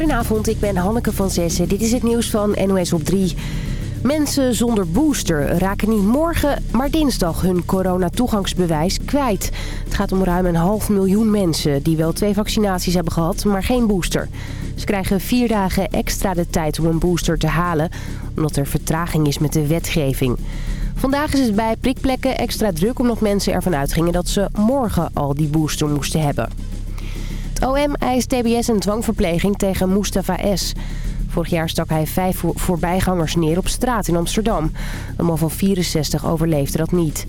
Goedenavond, ik ben Hanneke van Zessen. Dit is het nieuws van NOS op 3. Mensen zonder booster raken niet morgen, maar dinsdag hun coronatoegangsbewijs kwijt. Het gaat om ruim een half miljoen mensen die wel twee vaccinaties hebben gehad, maar geen booster. Ze krijgen vier dagen extra de tijd om een booster te halen, omdat er vertraging is met de wetgeving. Vandaag is het bij prikplekken extra druk omdat mensen ervan uitgingen dat ze morgen al die booster moesten hebben. OM eist TBS een dwangverpleging tegen Mustafa S. Vorig jaar stak hij vijf voorbijgangers neer op straat in Amsterdam. Een man van 64 overleefde dat niet.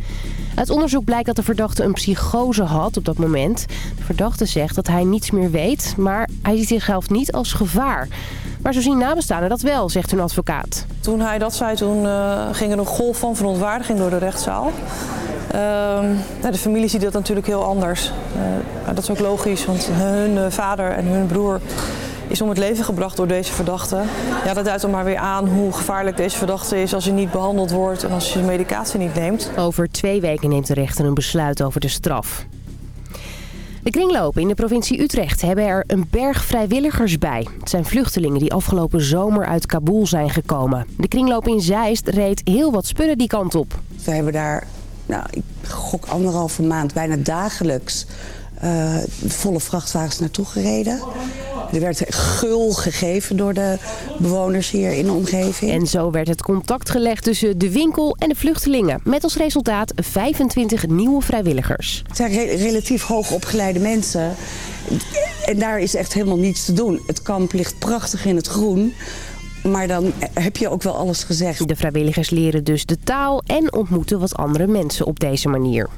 Uit onderzoek blijkt dat de verdachte een psychose had op dat moment. De verdachte zegt dat hij niets meer weet, maar hij ziet zichzelf niet als gevaar. Maar zo zien nabestaanden dat wel, zegt hun advocaat. Toen hij dat zei, toen uh, ging er een golf van verontwaardiging door de rechtszaal. Uh, de familie ziet dat natuurlijk heel anders. Uh, dat is ook logisch, want hun vader en hun broer is om het leven gebracht door deze verdachte. Ja, dat duidt dan maar weer aan hoe gevaarlijk deze verdachte is als hij niet behandeld wordt en als je medicatie niet neemt. Over twee weken neemt de rechter een besluit over de straf. De kringlopen in de provincie Utrecht hebben er een berg vrijwilligers bij. Het zijn vluchtelingen die afgelopen zomer uit Kabul zijn gekomen. De kringloop in Zeist reed heel wat spullen die kant op. We hebben daar, nou, ik gok anderhalve maand, bijna dagelijks uh, volle vrachtwagens naartoe gereden. Er werd gul gegeven door de bewoners hier in de omgeving. En zo werd het contact gelegd tussen de winkel en de vluchtelingen. Met als resultaat 25 nieuwe vrijwilligers. Het zijn relatief hoog opgeleide mensen. En daar is echt helemaal niets te doen. Het kamp ligt prachtig in het groen. Maar dan heb je ook wel alles gezegd. De vrijwilligers leren dus de taal en ontmoeten wat andere mensen op deze manier.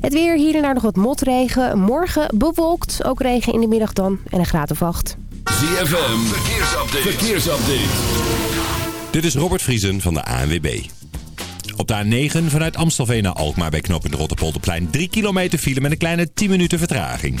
Het weer, hier en daar nog wat motregen. Morgen bewolkt, ook regen in de middag dan. En een graad of acht. ZFM, verkeersupdate. verkeersupdate. Dit is Robert Vriesen van de ANWB. Op de A9 vanuit Amstelveen naar Alkmaar bij knooppunt Rotterpolderplein 3 kilometer file met een kleine 10 minuten vertraging.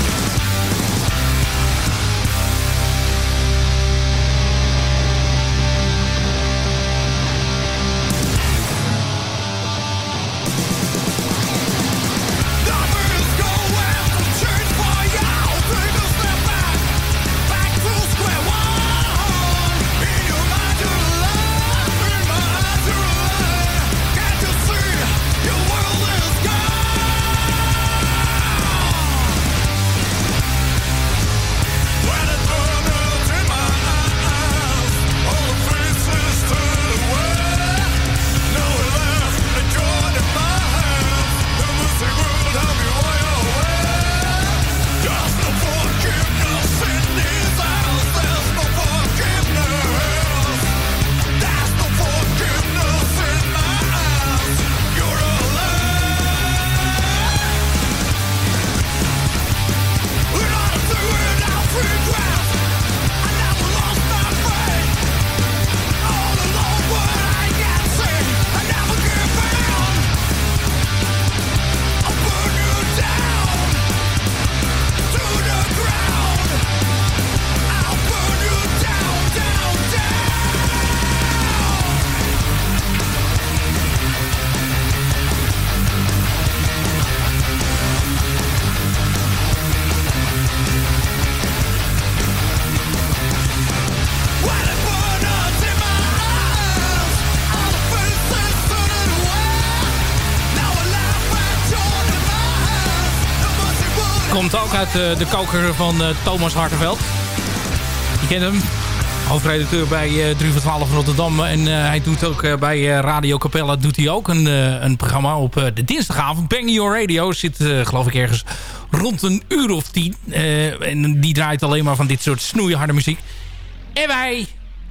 Uit eh, de koker van eh, Thomas Hartenveld. Je kent hem. Hoofdredacteur bij 3 voor 12 Rotterdam. En eh, hij doet ook bij Radio Capella doet hij ook een, een programma op de dinsdagavond. Bang Your Radio zit geloof ik ergens rond een uur of tien. en die draait alleen maar van dit soort snoeiharde muziek. En wij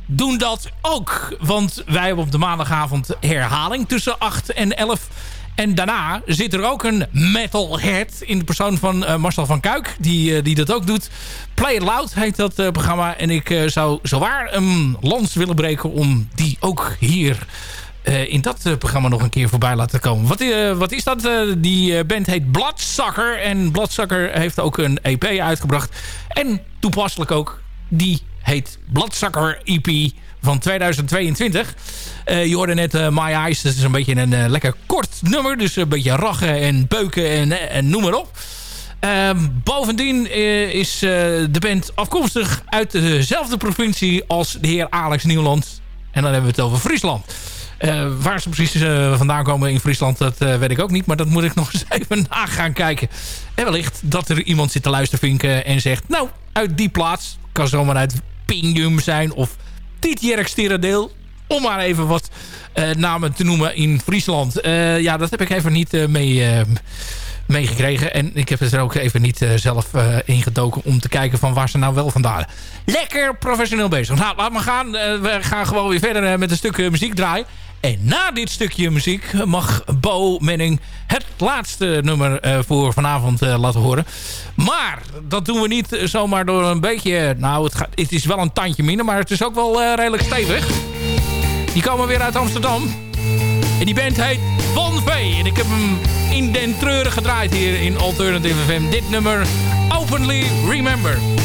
doen dat ook. Want wij hebben op de maandagavond herhaling tussen 8 en 11 en daarna zit er ook een metalhead in de persoon van uh, Marcel van Kuik. Die, uh, die dat ook doet. Play It Loud heet dat uh, programma. En ik zou zowaar een lans willen breken om die ook hier... in dat programma nog een keer voorbij laten komen. Wat, wat is dat? die band heet Bloodsucker. En Bloodsucker heeft ook een EP uitgebracht. En toepasselijk ook die heet Bloodsucker EP van 2022. Uh, je hoorde net uh, My Eyes. Dat is een beetje een uh, lekker kort nummer. Dus een beetje rachen en beuken en, en noem maar op. Ehm, bovendien is de band afkomstig uit dezelfde provincie als de heer Alex Nieuwland. En dan hebben we het over Friesland. waar ze precies vandaan komen in Friesland, dat weet ik ook niet. Maar dat moet ik nog eens even na gaan kijken. En wellicht dat er iemand zit te luisteren en zegt... Nou, uit die plaats, kan zomaar uit Pingjum zijn of Tietjerk Sterendeel. Om maar even wat uh, namen te noemen in Friesland. Uh, ja, dat heb ik even niet uh, mee, meegekregen. En ik heb er ook even niet zelf ingedoken om te kijken van waar ze nou wel vandaan. Lekker professioneel bezig. Nou, laat maar gaan. we gaan gewoon weer verder met een stuk muziek draaien. En na dit stukje muziek mag Bo Menning het laatste nummer uh, voor vanavond uh, laten horen. Maar dat doen we niet zomaar door een beetje... Nou, het, gaat, het is wel een tandje minder, maar het is ook wel uh, redelijk stevig. Die komen weer uit Amsterdam. En die band heet Von V. En ik heb hem in den treuren gedraaid hier in Alternative FM. Dit nummer, Openly Remember.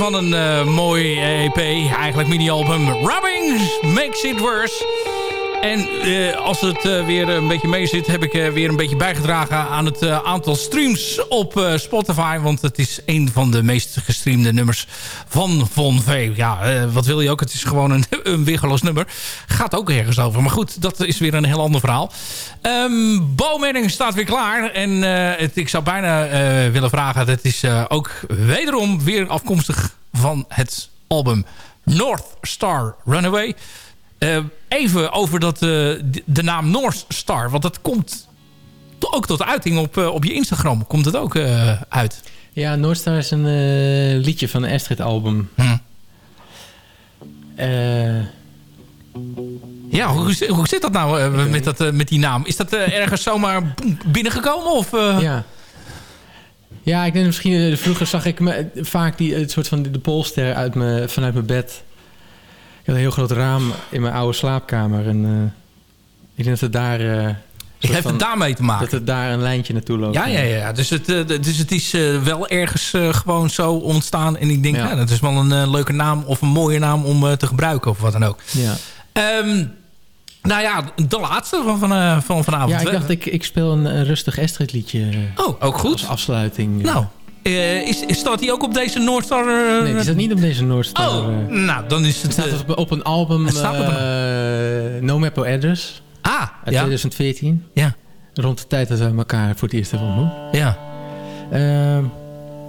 Van een uh, mooi EP, eigenlijk mini-album. Rubbing Makes It Worse. En uh, als het uh, weer een beetje mee zit... heb ik uh, weer een beetje bijgedragen aan het aantal streams op Spotify. Want het is een van de meest gestreamde nummers van Von V. Ja, wat wil je ook? Het is gewoon een, een nummer. Gaat ook ergens over. Maar goed, dat is weer een heel ander verhaal. Um, staat weer klaar. En ik zou bijna willen vragen... Het is ook wederom weer afkomstig van het album North Star Runaway... Uh, even over dat, uh, de naam North Star. Want dat komt ook tot uiting op, uh, op je Instagram. Komt het ook uit? Ja, North Star is een liedje van een Astrid album. Hm. ja, hoe, hoe zit dat nou met, dat, met die naam? Is dat ergens zomaar binnengekomen? Of, Ja. Ja, ik denk misschien... vroeger zag ik me, vaak die, het soort van de polster uit me, vanuit mijn bed een heel groot raam in mijn oude slaapkamer. En uh, ik denk dat het daar... Uh, ik heb het daarmee te maken. Dat het daar een lijntje naartoe loopt. Ja, ja, ja. Dus, het, dus het is wel ergens gewoon zo ontstaan. En ik denk, ja. ja dat is wel een leuke naam of een mooie naam om te gebruiken of wat dan ook. Ja. Um, nou ja, de laatste van, van, van vanavond. Ja, ik dacht, ik, ik speel een, een rustig Astrid liedje. Oh, ook goed. Als afsluiting. Nou, uh, is, staat hij ook op deze Noordstar? Uh, nee, die staat niet op deze Noordstar. Oh, uh, nou, dan is het... Het staat op, op een album, het staat op een... No Map Address. Ah, uit ja. 2014. Ja. Rond de tijd dat we elkaar voor het eerst hebben ontmoet. Ja.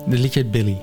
de liedje Billy.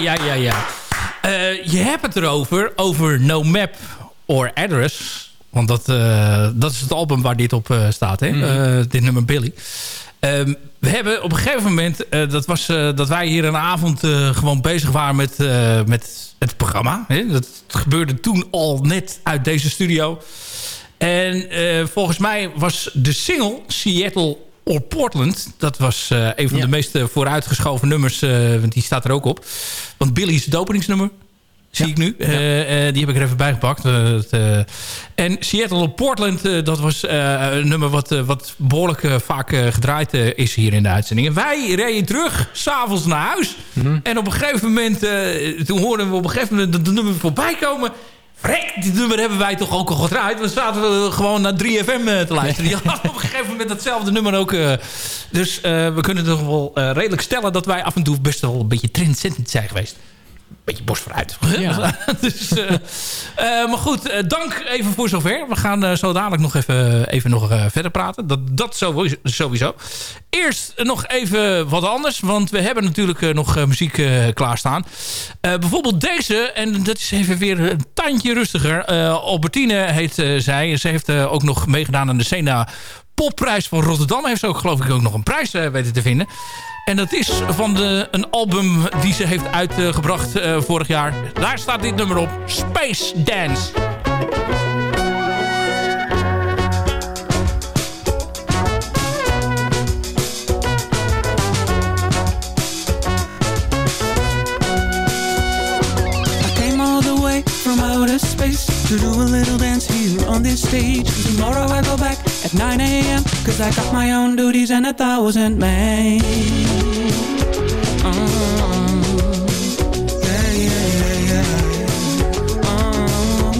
Ja, ja, ja. Uh, je hebt het erover, over No Map or Address. Want dat, uh, dat is het album waar dit op uh, staat, hè? Mm. dit nummer Billy. Um, we hebben op een gegeven moment, dat was dat wij hier een avond gewoon bezig waren met, met het programma. Hè? Dat gebeurde toen al net uit deze studio. En volgens mij was de single Seattle or Portland. Dat was uh, een van ja. de meest vooruitgeschoven nummers. Uh, want die staat er ook op. Want Billy's het openingsnummer. Zie ja. ik nu. Ja. Die heb ik er even bijgepakt. en Seattle or Portland. dat was een nummer wat, wat behoorlijk vaak gedraaid is hier in de uitzending. En wij reden terug. S'avonds naar huis. Mm -hmm. En op een gegeven moment. toen hoorden we op een gegeven moment dat nummer voorbij komen. Vrek, dit nummer hebben wij toch ook al gedraaid. We zaten we gewoon naar 3FM te luisteren. Die hadden op een gegeven moment datzelfde nummer ook. Uh, dus we kunnen toch wel redelijk stellen... dat wij af en toe best wel een beetje trendzettend zijn geweest beetje borst vooruit. Ja. dus, uh, uh, maar goed, uh, dank even voor zover. We gaan zo dadelijk nog even, even nog, verder praten. Dat, dat sowieso. Eerst nog even wat anders. Want we hebben natuurlijk nog muziek klaarstaan. bijvoorbeeld deze. En dat is even weer een tandje rustiger. Albertine heet zij. Ze heeft ook nog meegedaan aan de Sena Popprijs van Rotterdam. Heeft ze ook geloof ik ook nog een prijs weten te vinden. En dat is van de, een album die ze heeft uitgebracht uh, vorig jaar. Daar staat dit nummer op. Space Dance. to do a little dance here on this stage. Tomorrow I go back at 9 a.m. Cause I got my own duties and a thousand men. Uh, uh,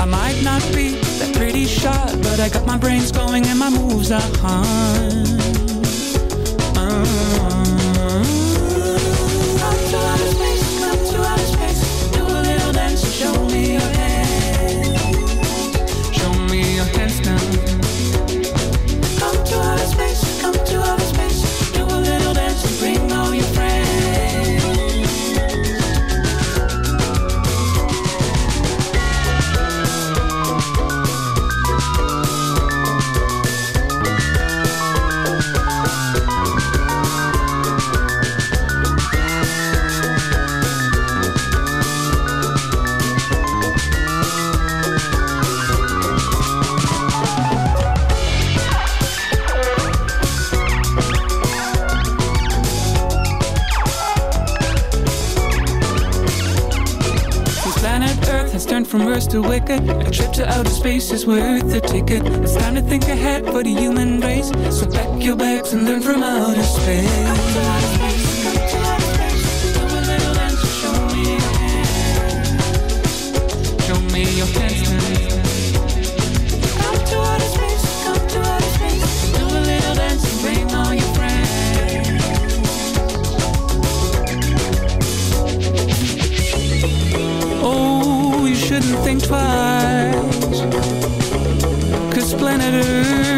I might not be that pretty shot, but I got my brains going and my moves are hard. Worse to wicked. A trip to outer space is worth the ticket. It's time to think ahead for the human race. So pack your bags and learn from outer space. Think twice. Cause planet Earth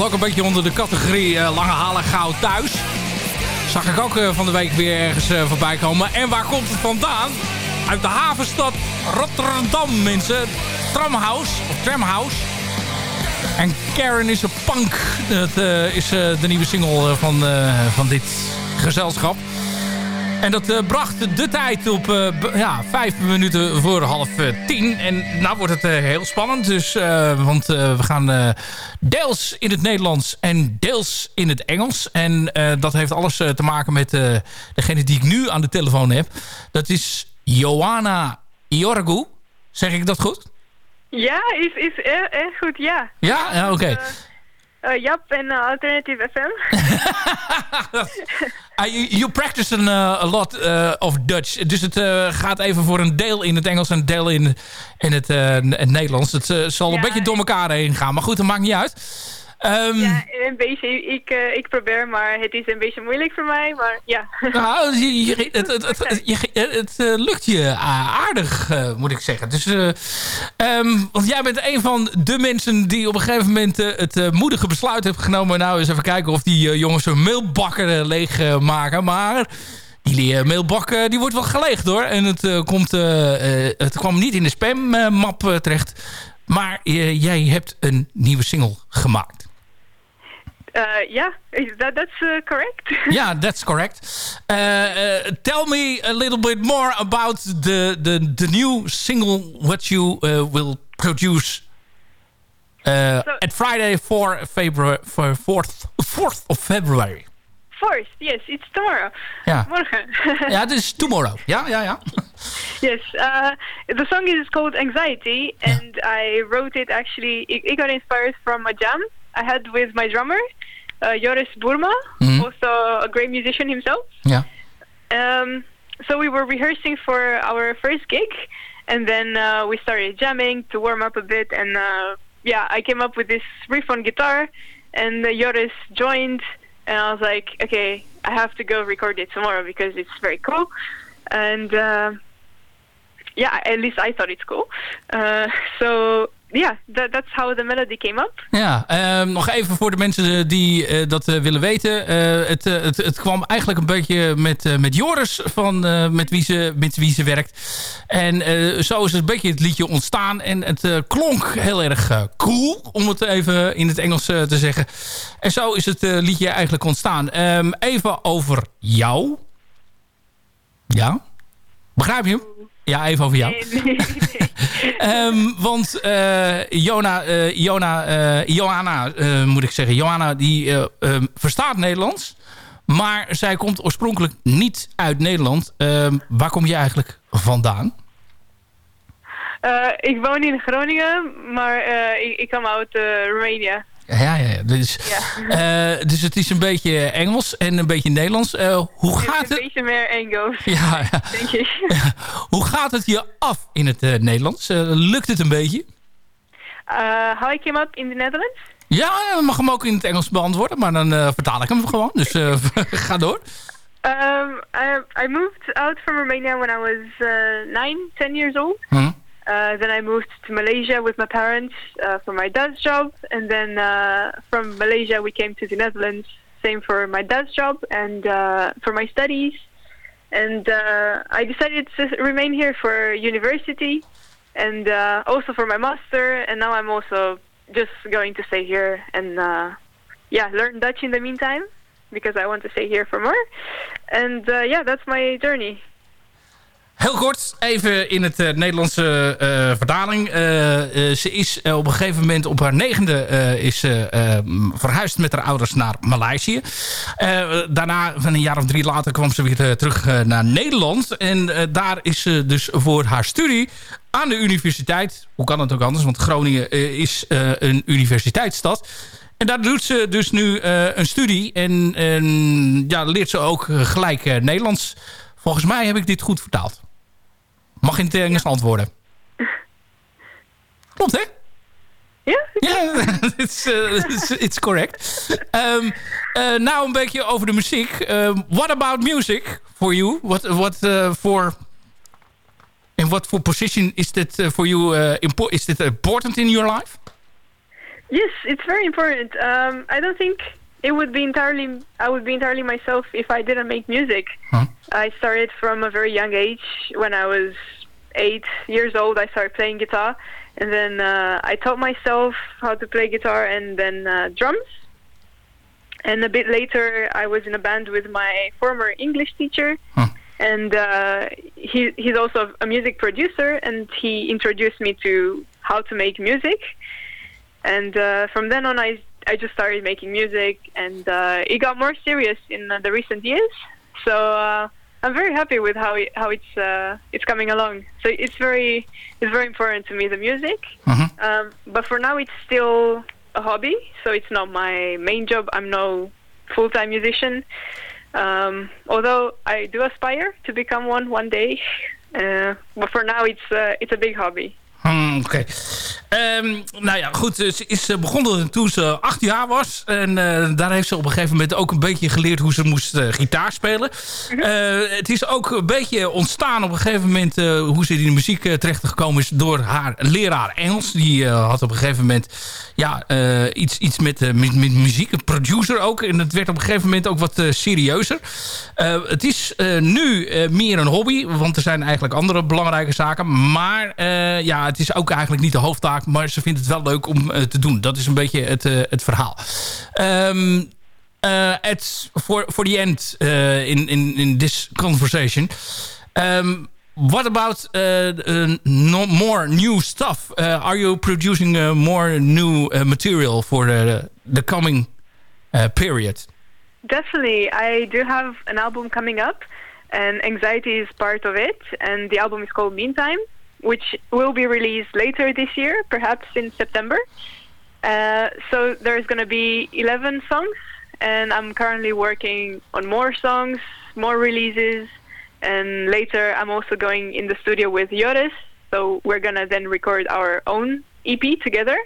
valt ook een beetje onder de categorie lange halen gauw thuis. Zag ik ook van de week weer ergens voorbij komen. En waar komt het vandaan? Uit de havenstad Rotterdam, mensen. Tramhouse, of Tramhouse. En Karen is een punk. Dat is de nieuwe single van, van dit gezelschap. En dat uh, bracht de tijd op uh, ja, vijf minuten voor half uh, tien. En nou wordt het heel spannend. Dus, want we gaan deels in het Nederlands en deels in het Engels. En dat heeft alles te maken met degene die ik nu aan de telefoon heb. Dat is Johanna Iorgu. Zeg ik dat goed? Ja, is, is erg goed, ja. Ja? ja Oké. Uh, Jap en uh, Alternative FM. uh, you, you, practice an, a lot of Dutch. Dus het gaat even voor een deel in het Engels en een deel in, in het, het Nederlands. Het zal een beetje door elkaar heen gaan. Maar goed, dat maakt niet uit. Um, ja, een beetje. Ik, uh, ik probeer, maar het is een beetje moeilijk voor mij. Maar ja. Nou, je, het, het, het, het, uh, lukt je aardig, uh, moet ik zeggen. Dus, um, want jij bent een van de mensen die op een gegeven moment het moedige besluit heeft genomen. Nou, eens even kijken of die jongens hun mailbakken leeg maken. Maar die mailbak die wordt wel geleegd hoor. En het, komt, het kwam niet in de spammap terecht. Maar jij hebt een nieuwe single gemaakt. Uh, yeah, that, that's uh, correct. yeah, that's correct. Uh, uh, tell me a little bit more about the the, the new single what you uh, will produce uh, so, at Friday for February for fourth fourth of February. Fourth, yes, it's tomorrow. Yeah. Yeah, this is tomorrow. Yeah, yeah, yeah. yes, uh, the song is called Anxiety, and yeah. I wrote it actually. It, it got inspired from a jam I had with my drummer, Joris Burma, mm-hmm. also a great musician himself. Yeah. Um, so we were rehearsing for our first gig, and then uh, we started jamming to warm up a bit. And uh, yeah, I came up with this riff on guitar, and uh, Joris joined, and I was like, okay, I have to go record it tomorrow because it's very cool. And uh, yeah, at least I thought it's cool. Uh, so ja, that, that's how the melody came up. Ja, um, nog even voor de mensen eh, die uh, dat uh, willen weten. het, het, het kwam eigenlijk een beetje met, met Joris, van, met, wie ze, met wie ze werkt. En zo is het een beetje het liedje ontstaan. En het klonk heel erg cool, om het even in het Engels te zeggen. En zo is het liedje eigenlijk ontstaan. Um, even over jou. Ja? Begrijp je hem? Ja, even over jou. Nee, nee, nee. um, want uh, Jona, uh, Jona, uh, Johanna, moet ik zeggen. Johanna die um, verstaat Nederlands. Maar zij komt oorspronkelijk niet uit Nederland. Ehm, waar kom je eigenlijk vandaan? ik woon in Groningen, maar ik, ik kom uit Roemenië. Ja, ja, Dus, ja. Uh, dus het is een beetje Engels en een beetje Nederlands. Uh, hoe gaat het? Een beetje meer Engels, ja, ja. denk ik. hoe gaat het je af in het uh, Nederlands? lukt het een beetje? how I came up in the Netherlands? Ja, je mag hem ook in het Engels beantwoorden, maar dan vertaal ik hem gewoon. Dus ga door. Um, I, I moved out from Romania when I was uh, 9, 10 years old. -huh. Uh, then I moved to Malaysia with my parents uh, for my dad's job, and then uh, from Malaysia we came to the Netherlands. Same for my dad's job and uh, for my studies. And uh, I decided to remain here for university and also for my master. And now I'm also just going to stay here and yeah, learn Dutch in the meantime because I want to stay here for more. And yeah, that's my journey. Heel kort, even in het uh, Nederlandse uh, vertaling. Uh, ze is op een gegeven moment op haar negende is, verhuisd met haar ouders naar Maleisië. daarna, van een jaar of drie later, kwam ze weer terug naar Nederland. En daar is ze dus voor haar studie aan de universiteit. Hoe kan het ook anders? Want Groningen is een universiteitsstad. En daar doet ze dus nu een studie. En, en ja, leert ze ook gelijk Nederlands. Volgens mij heb ik dit goed vertaald. Mag in het Engels antwoorden. Klopt, hè? Ja? Ja, it's, uh, it's, correct. Um, uh, nou een beetje over de muziek. Um, what about music for you? What, what uh, for... In what for position is that uh, for you uh, is it important in your life? Yes, it's very important. Um, I don't think it would be entirely I would be entirely myself if I didn't make music. Huh? I started from a very young age. When I was eight years old, I started playing guitar, and then uh, I taught myself how to play guitar and then uh, drums. And a bit later, I was in a band with my former English teacher, Huh. and uh, he he's also a music producer, and he introduced me to how to make music. And uh, from then on, I I just started making music, and uh, it got more serious in uh, the recent years. So uh, I'm very happy with how it, how it's uh, it's coming along. So it's very it's very important to me the music. Um, but for now, it's still a hobby, so it's not my main job. I'm no full time musician. Um, although I do aspire to become one one day. Uh, but for now, it's uh, it's a big hobby. Hmm, Oké. Ehm, nou ja, goed. Ze is eh, begonnen toen ze acht jaar was. En eh, daar heeft ze op een gegeven moment ook een beetje geleerd hoe ze moest eh, gitaar spelen. Eh, het is ook een beetje ontstaan op een gegeven moment hoe ze in de muziek terecht gekomen is door haar leraar Engels. Die had op een gegeven moment ja, iets, iets met, met, met muziek, een producer ook. En het werd op een gegeven moment ook wat serieuzer. Het is nu meer een hobby, want er zijn eigenlijk andere belangrijke zaken. Maar ja, het is ook eigenlijk niet de hoofdtaak, maar ze vindt het wel leuk om eh, te doen. Dat is een beetje het, eh, het verhaal. Uh, at for for the end uh, in in in this conversation. Um, what about uh, no more new stuff? Are you producing more new material for the the coming period? Definitely. I do have an album coming up, and Anxiety is part of it. And the album is called Meantime, which will be released later this year, perhaps in September. Uh, so there's going to be 11 songs, and I'm currently working on more songs, more releases, and later I'm also going in the studio with Joris. So we're going to then record our own EP together,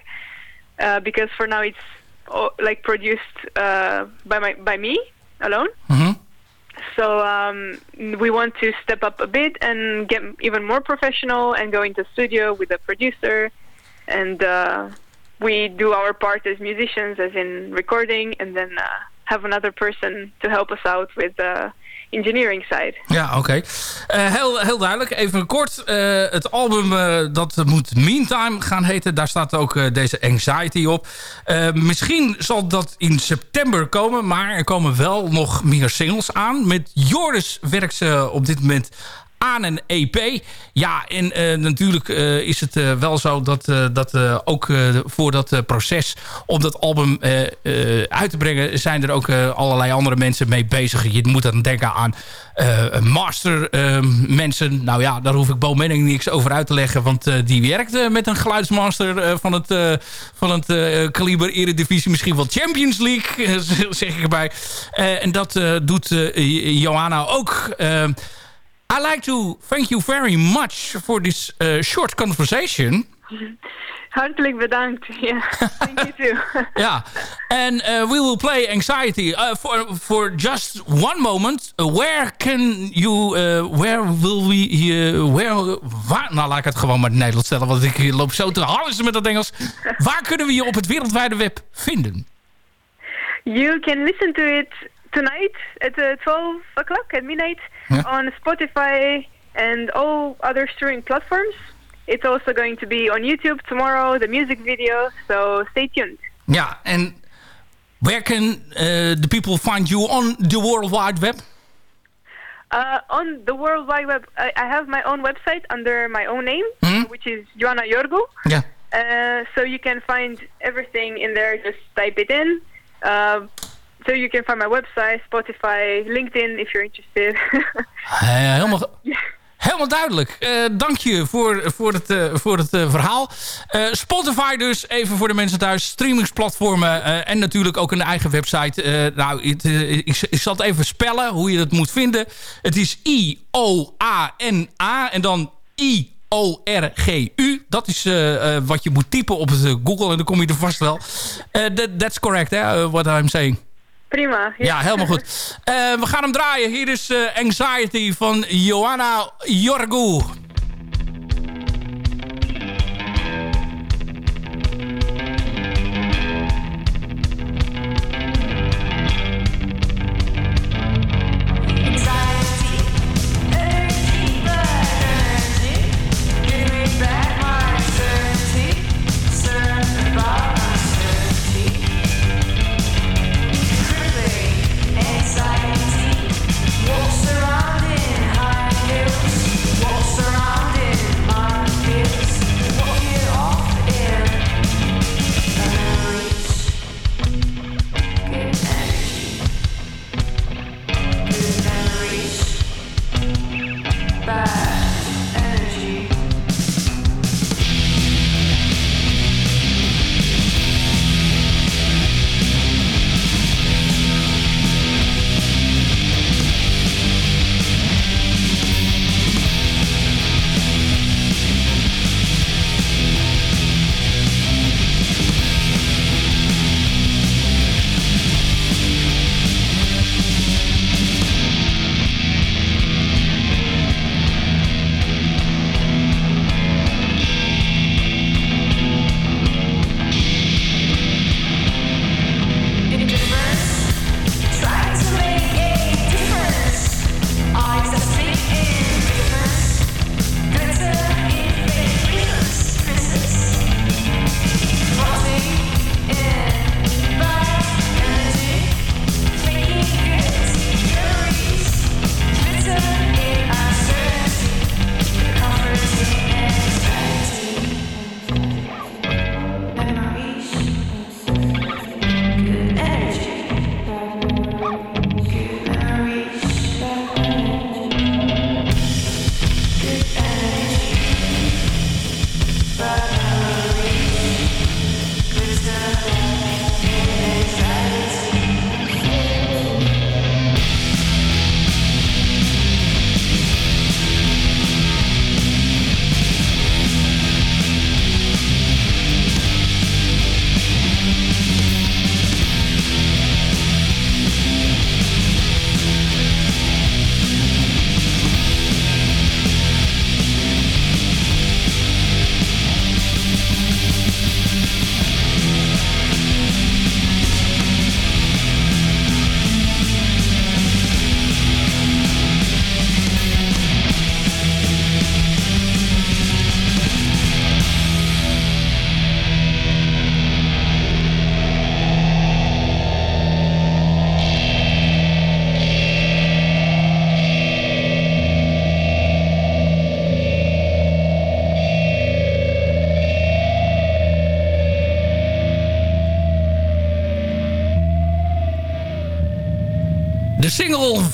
uh, because for now it's oh, like produced uh, by my by me alone. So um, we want to step up a bit and get even more professional and go into studio with a producer, and uh, we do our part as musicians, as in recording, and then uh, have another person to help us out with the engineering side. Ja, oké. Uh, heel, heel duidelijk. Even kort. Uh, het album uh, dat moet Meantime gaan heten. Daar staat ook deze Anxiety op. misschien zal dat in september komen. Maar er komen wel nog meer singles aan. Met Joris werkt ze op dit moment aan een EP. Ja, en uh, natuurlijk uh, is het uh, wel zo dat, dat ook voor dat proces om dat album uit te brengen... zijn er ook allerlei andere mensen mee bezig. Je moet dan denken aan master mensen. Nou ja, daar hoef ik Bo Menning niks over uit te leggen... want die werkt met een geluidsmaster van het, van het kaliber Eredivisie... misschien wel Champions League, zeg ik erbij. en dat doet Johanna ook... I like to thank you very much for this uh, short conversation. Hartelijk bedankt. Yeah, thank you too. yeah, and uh, we will play Anxiety uh, for for just one moment. where can you? where will we? where? Waar, nou, laat ik het gewoon maar in Nederlands stellen, want ik loop zo te harsen met dat Engels. waar kunnen we je op het wereldwijde web vinden? You can listen to it tonight at 12 o'clock at midnight. Yeah. on Spotify and all other streaming platforms. It's also going to be on YouTube tomorrow, the music video, so stay tuned. Yeah, and where can uh, the people find you on the World Wide Web? Uh, on the World Wide Web, I, I, have my own website under my own name, mm -hmm. which is Joanna Yorgo. Yeah. Uh, so you can find everything in there. Just type it in. So you can find my website, Spotify, LinkedIn if you're interested. helemaal, helemaal duidelijk. Uh, dank je voor, voor het, uh, voor het uh, verhaal. Spotify dus, even voor de mensen thuis. Streamingsplatformen en natuurlijk ook een eigen website. nou, ik, ik, zal het even spellen hoe je dat moet vinden. Het is I-O-A-N-A en dan I O-R-G-U. Dat is uh, uh, wat je moet typen op het Google en dan kom je er vast wel. that, that's correct, hè, what I'm saying. Prima. Ja, ja helemaal goed. Uh, we gaan hem draaien. Hier is uh, Anxiety van Johanna Jorgu.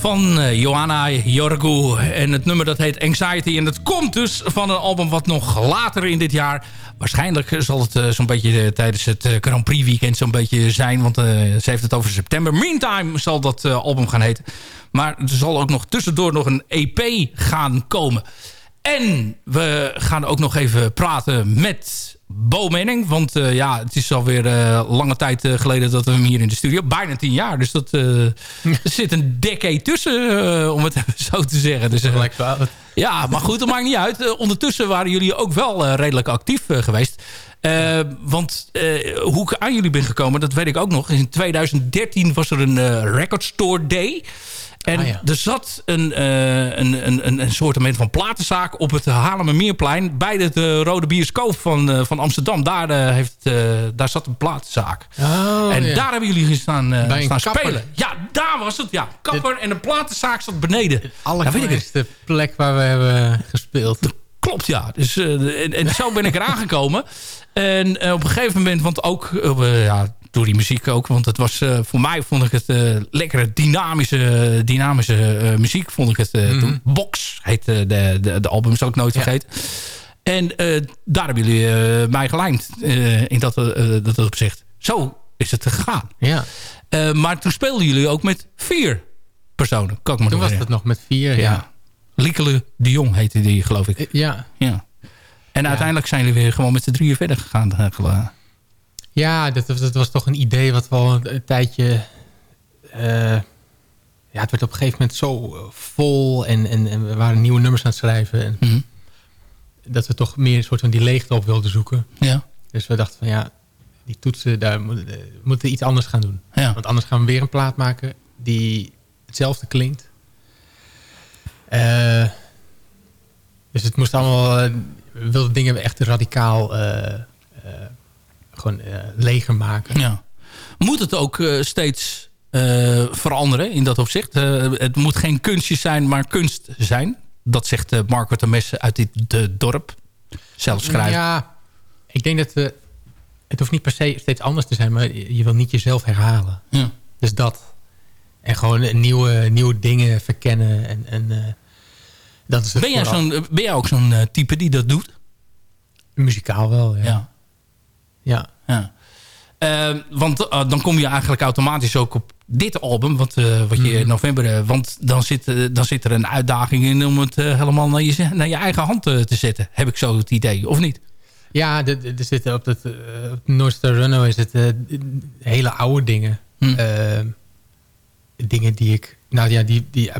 Van uh, Johanna Jorgu. En het nummer dat heet Anxiety. En dat komt dus van een album wat nog later in dit jaar... Waarschijnlijk zal het uh, zo'n beetje tijdens het Grand Prix weekend zo'n beetje zijn. Want ze heeft het over september. Meantime zal dat album gaan heten. Maar er zal ook nog tussendoor nog een EP gaan komen. En we gaan ook nog even praten met Bo. Want uh, ja, het is alweer uh, lange tijd uh, geleden dat we hem hier in de studio... bijna tien jaar, dus dat, er zit een decade tussen, om het zo te zeggen. Dus, ja, maar goed, dat maakt niet uit. ondertussen waren jullie ook wel redelijk actief geweest. want hoe ik aan jullie ben gekomen, dat weet ik ook nog. In 2013 was er een Record Store Day... En ah, er zat een, uh, een, een, een soort van platenzaak op het Haarlemmermeerplein... bij de, Rode Bioscoop van, uh, van Amsterdam. Daar, uh, heeft, daar zat een platenzaak. Oh, en daar hebben jullie gestaan staan spelen. Ja, daar was het. Ja, kapper en een platenzaak zat beneden. De allermooiste plek waar we hebben gespeeld. Klopt, ja. Dus, en, en zo ben ik eraan gekomen. En op een gegeven moment, want ook ja, door die muziek ook. Want het was uh, voor mij vond ik het uh, lekkere dynamische, dynamische uh, muziek. Vond ik het mm -hmm. toen. Box heet de, de, de album, zal ik nooit ja. vergeten. En daar hebben jullie mij gelijmd in dat, dat opzicht. Zo is het gegaan. Ja. maar toen speelden jullie ook met vier personen. Kan ik me toen was het nog met vier, ja. ja. Liekele de Jong heette die, geloof ik. Ja. ja. En uiteindelijk zijn jullie weer gewoon met z'n drieën verder gegaan. Ja, dat, dat, was toch een idee wat wel een, tijdje... Uh, ja, het werd op een gegeven moment zo eh, vol en, en, en we waren nieuwe nummers aan het schrijven. En mm -hmm. Dat we toch meer een soort van die leegte op wilden zoeken. Ja. Dus we dachten van ja, die toetsen, daar moeten we iets anders gaan doen. Ja. Want anders gaan we weer een plaat maken die hetzelfde klinkt. Uh, dus het moest allemaal... We wilden dingen echt radicaal gewoon uh, leger maken. Ja. Moet het ook uh, steeds uh, veranderen in dat opzicht? het moet geen kunstje zijn, maar kunst zijn. Dat zegt Marco Temesse uit dit dorp. Zelf schrijven. Ja, ik denk dat we... Het hoeft niet per se steeds anders te zijn, maar je wil niet jezelf herhalen. Ja. Dus dat. En gewoon nieuwe, nieuwe dingen verkennen. En, en, dat is ben, jij zo'n, ben jij ook zo'n type die dat doet? Muzikaal wel, ja. ja. Ja. ja. Uh, want uh, dan kom je eigenlijk automatisch ook op dit album, wat, uh, wat je in mhm. november... want dan zit, dan zit er een uitdaging in om het helemaal naar je, naar je eigen hand te zetten. Heb ik zo het idee, of niet? Ja, er zitten op, het, op North Star Runway is het hele oude dingen. Hmm. dingen die ik... Nou ja, die, die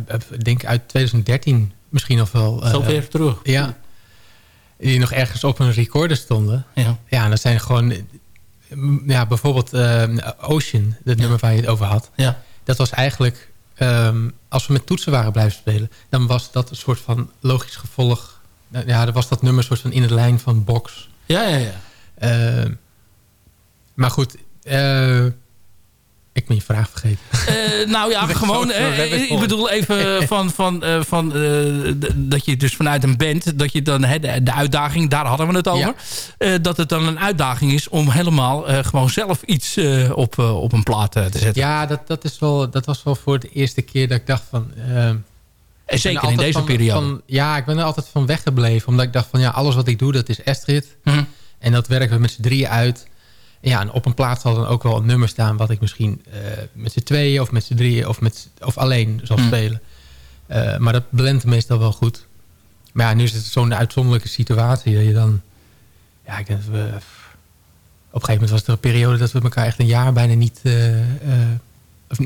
denk uit 2013 misschien nog wel... Zo ver terug. Ja die nog ergens op een recorder stonden. Ja, ja en dat zijn gewoon... Ja, bijvoorbeeld uh, Ocean, dat nummer waar je het over had. Ja. Dat was eigenlijk... Um, als we met toetsen waren blijven spelen... dan was dat een soort van logisch gevolg. Ja, dan was dat nummer een soort van in de lijn van box. Ja, ja, ja. Uh, maar goed... Uh, ik ben je vraag vergeten. Uh, nou ja, gewoon. Uh, ik bedoel even van, van, uh, van dat je dus vanuit een band, dat je dan de, de, uitdaging, daar hadden we het over. dat het dan een uitdaging is om helemaal gewoon zelf iets op, op een plaat te zetten. Ja, dat, dat, is wel, dat was wel voor de eerste keer dat ik dacht van. en zeker in deze van, periode. Van, ja, ik ben er altijd van weggebleven. Omdat ik dacht van ja, alles wat ik doe, dat is Astrid. Mm. En dat werken we met z'n drieën uit. Ja, en op een plaats zal dan ook wel een nummer staan... wat ik misschien uh, met z'n tweeën of met z'n drieën of, met, of alleen zal Hmm. spelen. Uh, maar dat blendt meestal wel goed. Maar ja, nu is het zo'n uitzonderlijke situatie... dat je dan... Ja, ik denk dat we... Op een gegeven moment was er een periode... dat we elkaar echt een jaar bijna niet... Uh, of,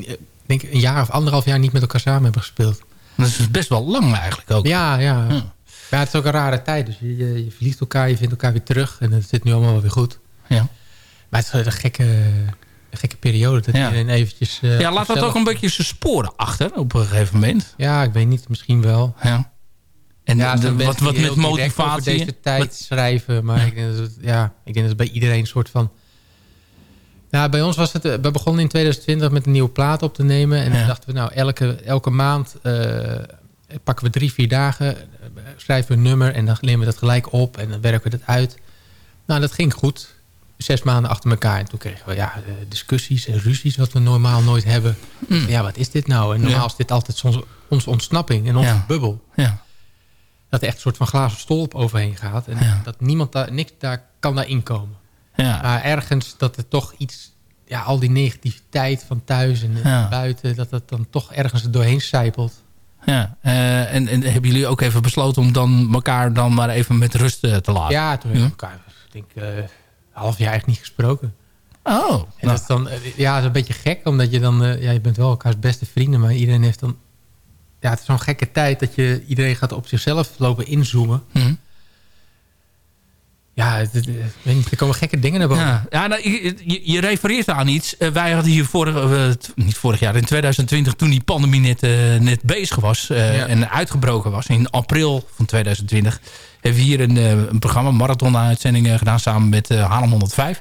denk een jaar of anderhalf jaar niet met elkaar samen hebben gespeeld. Dat is best wel lang eigenlijk ook. Ja, ja. Ja. ja het is ook een rare tijd. Dus je, je, je verliest elkaar, je vindt elkaar weer terug. En het zit nu allemaal wel weer goed. Ja. Maar het is een gekke, een gekke periode. Dat Ja. iedereen eventjes... uh, Ja, laat dat ook een beetje zijn sporen achter op een gegeven moment. Ja, ik weet niet. Misschien wel. Ja. En ja, de- wat, wat met over motivatie... deze tijd wat- schrijven. Maar ik, denk dat het, ja, ik denk dat het bij iedereen een soort van... Nou, bij ons was het... eh, We begonnen in 2020 met een nieuwe plaat op te nemen. En Ja. dan dachten we, nou, elke, elke maand eh, pakken we drie, vier dagen. eh, schrijven we een nummer en dan nemen we dat gelijk op. En dan werken we dat uit. Nou, dat ging goed. Zes maanden achter elkaar. En toen kregen we ja, eh, discussies en ruzies wat we normaal nooit hebben. Mm. Ja, wat is dit nou? En normaal Ja. is dit altijd soms onze ontsnapping en onze Ja. bubbel. Ja. Dat er echt een soort van glazen stolp overheen gaat. En dat niemand daar, niks daar kan daarin komen. Ja. Maar ergens dat er toch iets... Ja, al die negativiteit van thuis en buiten... dat dat dan toch ergens er doorheen sijpelt. Ja, eh, en, en hebben jullie ook even besloten om dan elkaar dan maar even met rust eh, te laten? Ja, toen hebben we elkaar, ik denk, half jaar echt niet gesproken. Oh, En nou, dat is dan, eh, ja, dat is een beetje gek, omdat je dan, eh, ja, je bent wel elkaars beste vrienden, maar iedereen heeft dan, ja, het is zo'n gekke tijd dat je, iedereen gaat op zichzelf lopen inzoomen. hm. Ja, er komen gekke dingen naar boven. Ja, ja nou, je, refereert aan iets. Eh, wij hadden hier vorig, eh, niet vorig jaar, in 2020, toen die pandemie net, eh, net bezig was Ja. en uitgebroken was, in april van 2020, hebben we hier een, een programma, marathon-uitzendingen gedaan samen met Haarlem 105.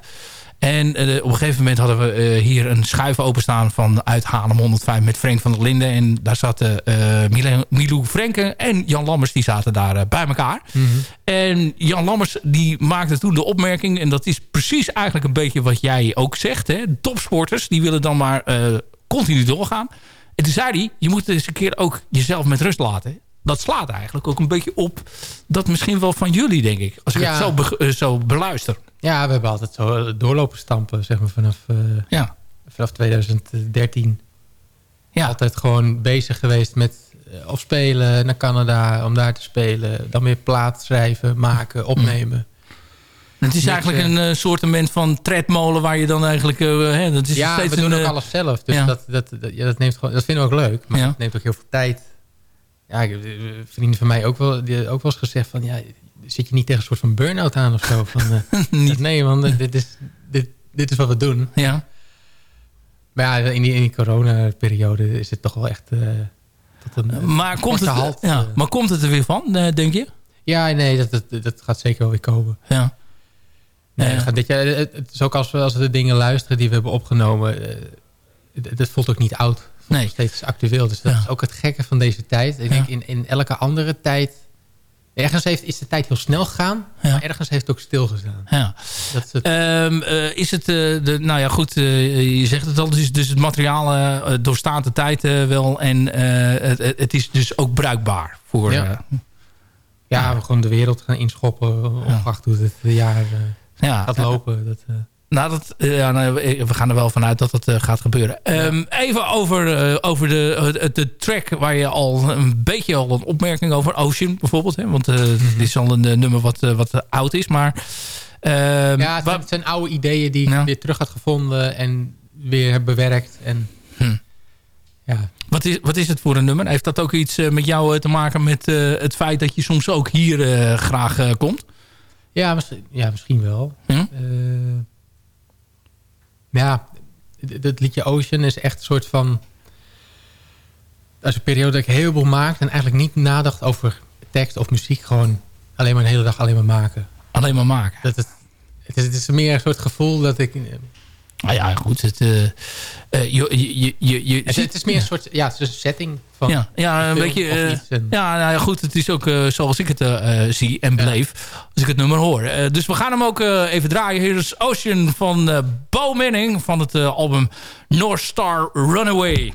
En eh, op een gegeven moment hadden we eh, hier een schuif openstaan van uit Haarlem 105 met Frank van der Linden. En daar zaten eh Milo- Milou Frenken en Jan Lammers, die zaten daar bij elkaar. En Jan Lammers die maakte toen de opmerking... en dat is precies eigenlijk een beetje wat jij ook zegt. Hè? Topsporters die willen dan maar continu doorgaan. En toen zei hij, je moet eens een keer ook jezelf met rust laten. Dat slaat eigenlijk ook een beetje op dat misschien wel van jullie, denk ik. Als ik Ja. het zo, be- eh, zo beluister. Ja, we hebben altijd zo eh, doorlopen stampen, zeg maar, vanaf, eh, Ja, vanaf 2013. ja. Altijd gewoon bezig geweest met of spelen naar Canada, om daar te spelen. Dan weer plaat schrijven, maken, opnemen. Het is eigenlijk een eh, soortement van tredmolen waar je dan eigenlijk... hè, dat is ja, steeds we doen een, ook alles zelf. Dus ja. dat, dat, dat, ja, dat, neemt gewoon, dat vinden we ook leuk. Maar het neemt ook heel veel tijd. Ja, eh, vrienden van mij ook wel, die ook wel eens gezegd van... Ja, zit je niet tegen een soort van burn-out aan of zo? Van, eh, Niet. Nee, man, dit is, dit, dit is wat we doen. Ja. Maar ja, in die, in die coronaperiode is het toch wel echt... eh, tot een, eh, Maar, komt het, halt, ja, eh. maar komt het er weer van, eh, denk je? Ja, nee, dat, dat, dat gaat zeker wel weer komen. Ja. Nee, Ja. dit het, het is ook als we, als we de dingen luisteren die we hebben opgenomen... eh, het, het voelt ook niet oud. Nee. nog steeds actueel. Dus dat Ja. is ook het gekke van deze tijd. Ik denk in, in elke andere tijd... Ergens heeft, is de tijd heel snel gegaan. Maar ergens heeft het ook stilgestaan. Ja. Dat is het, Ehm, eh, is het, eh, de, nou ja goed, eh, je zegt het al, dus, dus het materiaal doorstaat de tijd wel en het, het- is dus ook bruikbaar voor... Ja. ja, we gewoon de wereld gaan inschoppen. Ongeacht hoe het jaar ja, gaat lopen. Dat, Nou, dat, eh, ja, nou, we we gaan er wel vanuit dat het eh, gaat gebeuren. Ehm, Even over, eh, over de, de, de track waar je al een beetje al een opmerking over... Ocean bijvoorbeeld, hè? want eh, Mhm. dit is al een eh, nummer wat, eh, wat oud is. Maar, ehm, ja, het, zijn, het zijn oude ideeën die ik Ja. weer terug had gevonden. En weer heb bewerkt. En, Hm. ja, wat, is, wat is het voor een nummer? Heeft dat ook iets eh, met jou eh, te maken met eh, het feit dat je soms ook hier eh, graag eh, komt? Ja, misschien, ja, misschien wel. Hm? Ja, dat liedje Ocean is echt een soort van... Dat is een periode dat ik heel veel maakte... en eigenlijk niet nadacht over tekst of muziek. Gewoon alleen maar een hele dag alleen maar maken. Alleen maar maken. Dat het, het, is, het is meer een soort gevoel dat ik... Nou ja, goed. Het, eh, eh, je, je, je, je, Het, is meer een soort... Ja, het is een setting van... ja, ja, een beetje. eh, ja, nou ja, goed. Het is ook zoals ik het zie en beleef. Als ik het nummer hoor. Dus we gaan hem ook even draaien. Hier is Ocean van Bo Manning. Van het album North Star Runaway.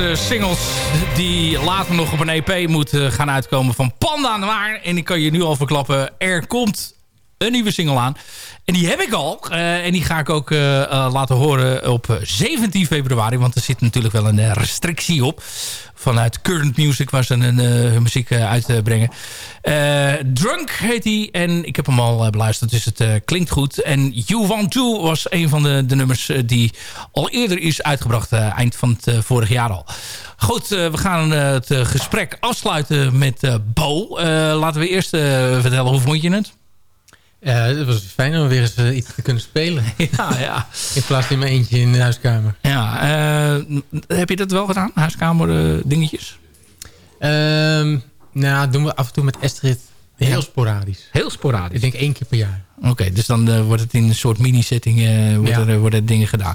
Singles die later nog op een EP moeten gaan uitkomen van Panda Noir. En ik kan je nu al verklappen, er komt een nieuwe single aan. En die heb ik al. eh, en die ga ik ook eh, eh, laten horen op 17 februari. Want er zit natuurlijk wel een restrictie op. Vanuit Current Music waar ze hun muziek uitbrengen. Drunk heet hij. En ik heb hem al beluisterd. Dus het klinkt goed. En You Want To was een van de, de nummers die al eerder is uitgebracht. eind van het vorig jaar al. Goed, we gaan het gesprek afsluiten met Bo. Laten we eerst vertellen, hoe vond je het? Ja, het was fijn om weer eens eh, iets te kunnen spelen. Ja, ja. In plaats van in mijn eentje in de huiskamer. Ja, eh, heb je dat wel gedaan? Huiskamer eh, dingetjes? Ehm, nou, doen we af en toe met Estrid heel Ja. sporadisch. Heel sporadisch. Ik denk één keer per jaar. Oké, dus dan eh, wordt het in een soort mini-setting eh, Ja. er, worden dingen gedaan.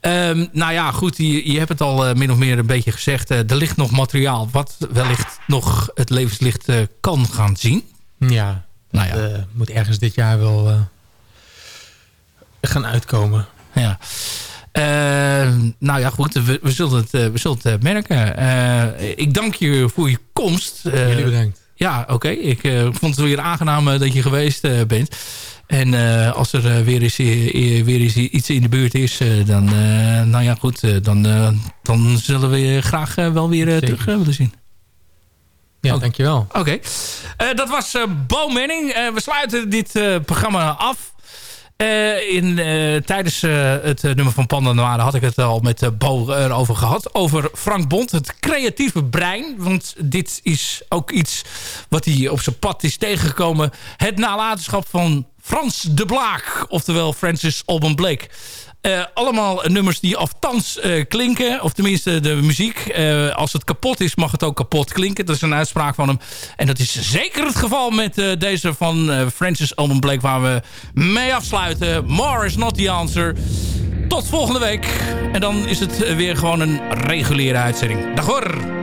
Ehm, nou ja, goed, je, je hebt het al eh, min of meer een beetje gezegd. Eh, er ligt nog materiaal wat wellicht nog het levenslicht eh, kan gaan zien. Ja, Nou ja, eh, moet ergens dit jaar wel eh, gaan uitkomen. ja. Eh, nou ja, goed, we, we zullen het, we zullen het merken. Ik dank je voor je komst. Jullie bedankt. Ja, oké. Ik vond het weer aangenaam dat je geweest bent. En als er weer, eens, weer eens iets in de buurt is, dan, nou ja, goed, dan, dan zullen we je graag wel weer terug willen zien. Ja, Oh. dankjewel. Oké. Eh, dat was eh Bo Manning. Eh, we sluiten dit programma af. In, tijdens het nummer van Panda Noir had ik het al met Bo erover gehad. Over Frank Bond, het creatieve brein. Want dit is ook iets wat hij op zijn pad is tegengekomen. Het nalatenschap van Frans de Blaak. Oftewel Francis Alban Blake. Eh, allemaal nummers die aftans eh klinken. Of tenminste de muziek. Eh, als het kapot is mag het ook kapot klinken. Dat is een uitspraak van hem. En dat is zeker het geval met deze van Francis Alban Blake. Waar we mee afsluiten. More is not the answer. Tot volgende week. En dan is het weer gewoon een reguliere uitzending. Dag hoor.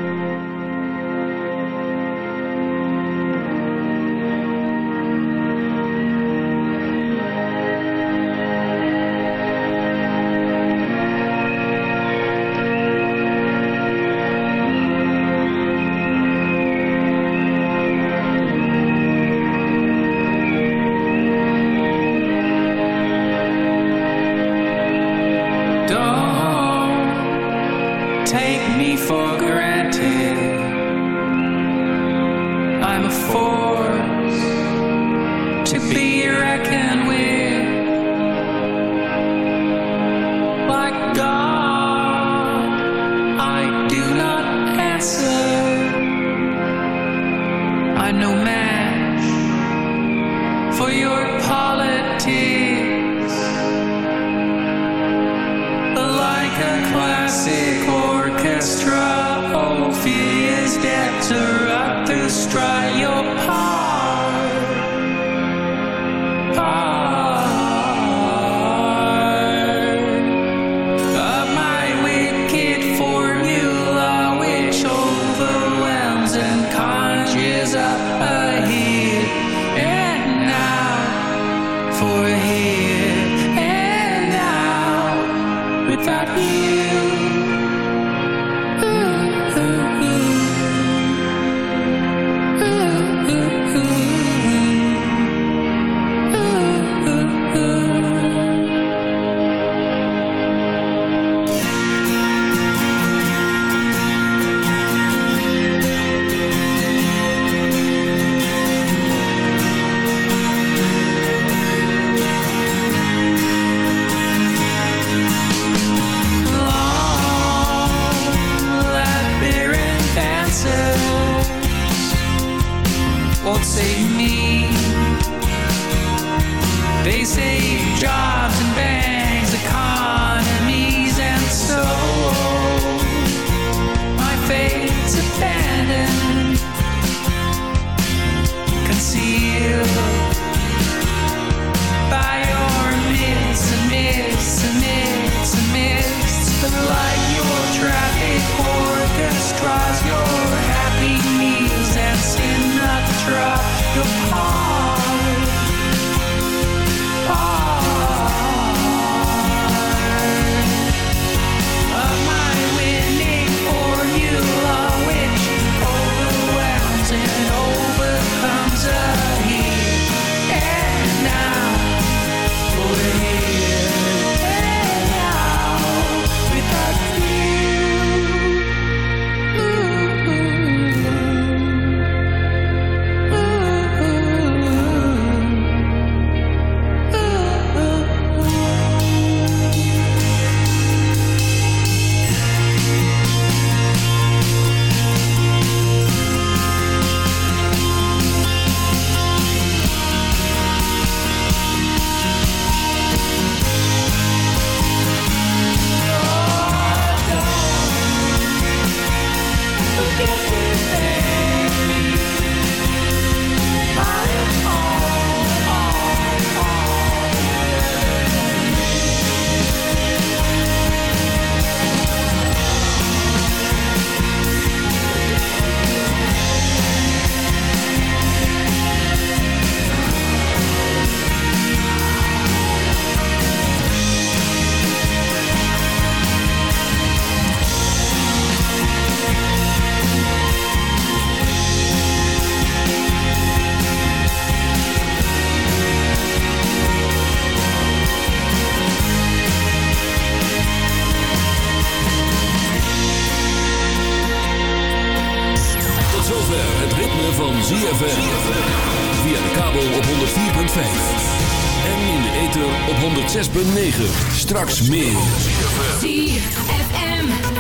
Straks meer.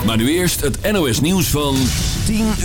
Maar nu eerst het NOS nieuws van 10 uur.